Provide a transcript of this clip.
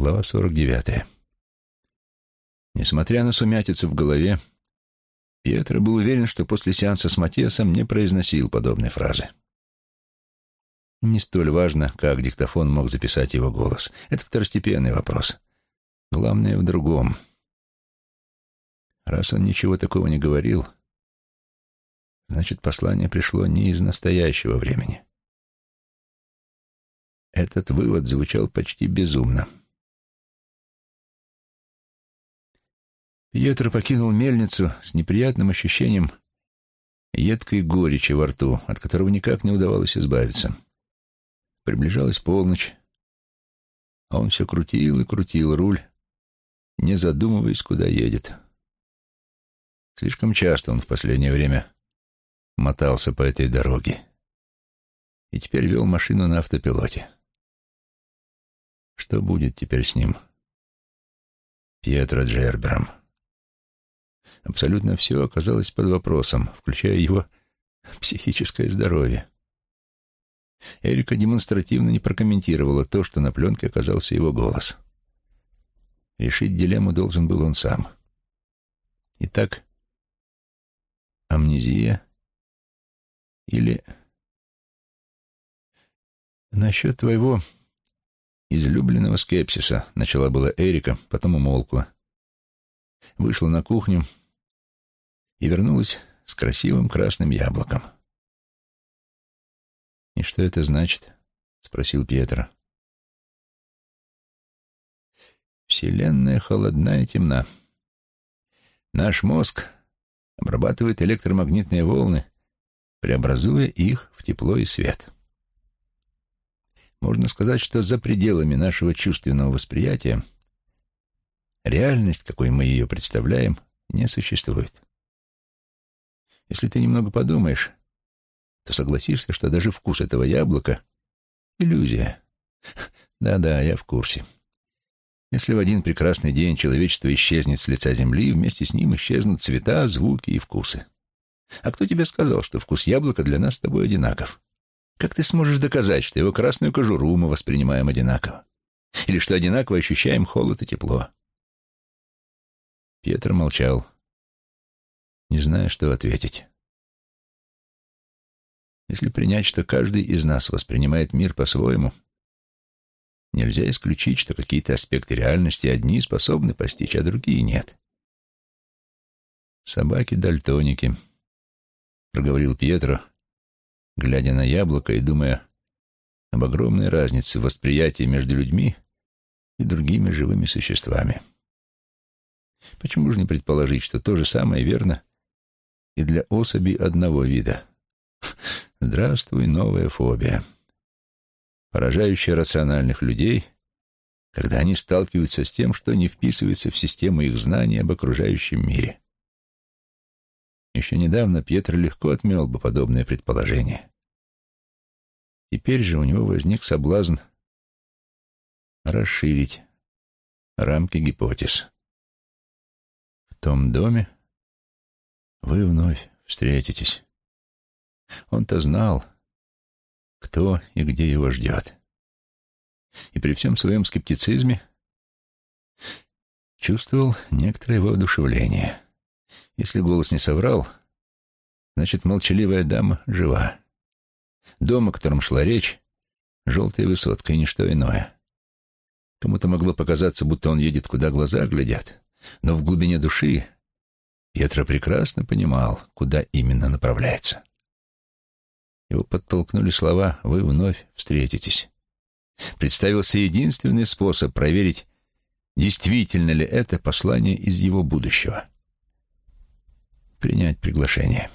Глава 49. Несмотря на сумятицу в голове, Пьетро был уверен, что после сеанса с Матиасом не произносил подобной фразы. Не столь важно, как диктофон мог записать его голос. Это второстепенный вопрос. Главное в другом. Раз он ничего такого не говорил, значит, послание пришло не из настоящего времени. Этот вывод звучал почти безумно. Пьетро покинул мельницу с неприятным ощущением едкой горечи во рту, от которого никак не удавалось избавиться. Приближалась полночь, а он все крутил и крутил руль, не задумываясь, куда едет. Слишком часто он в последнее время мотался по этой дороге и теперь вел машину на автопилоте. Что будет теперь с ним? Пьетро Джербером. Абсолютно все оказалось под вопросом, включая его психическое здоровье. Эрика демонстративно не прокомментировала то, что на пленке оказался его голос. Решить дилемму должен был он сам. Итак, амнезия или... Насчет твоего излюбленного скепсиса, начала была Эрика, потом умолкла. Вышла на кухню и вернулась с красивым красным яблоком. «И что это значит?» — спросил Пьетро. «Вселенная холодна и темна. Наш мозг обрабатывает электромагнитные волны, преобразуя их в тепло и свет». Можно сказать, что за пределами нашего чувственного восприятия реальность, какой мы ее представляем, не существует. Если ты немного подумаешь, то согласишься, что даже вкус этого яблока — иллюзия. Да-да, я в курсе. Если в один прекрасный день человечество исчезнет с лица земли, вместе с ним исчезнут цвета, звуки и вкусы. А кто тебе сказал, что вкус яблока для нас с тобой одинаков? Как ты сможешь доказать, что его красную кожуру мы воспринимаем одинаково? Или что одинаково ощущаем холод и тепло? Петр молчал, не зная, что ответить. Если принять, что каждый из нас воспринимает мир по-своему, нельзя исключить, что какие-то аспекты реальности одни способны постичь, а другие нет. «Собаки-дальтоники», — проговорил Пьетро, глядя на яблоко и думая об огромной разнице в восприятии между людьми и другими живыми существами. Почему же не предположить, что то же самое верно и для особей одного вида? Здравствуй, новая фобия, поражающая рациональных людей, когда они сталкиваются с тем, что не вписывается в систему их знаний об окружающем мире. Еще недавно Пьетро легко отмел бы подобное предположение. Теперь же у него возник соблазн расширить рамки гипотез. В том доме вы вновь встретитесь. Он-то знал, кто и где его ждет. И при всем своем скептицизме чувствовал некоторое воодушевление. Если голос не соврал, значит, молчаливая дама жива. Дом, о котором шла речь, желтая высотка и ничто иное. Кому-то могло показаться, будто он едет, куда глаза глядят, но в глубине души Петра прекрасно понимал, куда именно направляется. Его подтолкнули слова «Вы вновь встретитесь». Представился единственный способ проверить, действительно ли это послание из его будущего. Принять приглашение.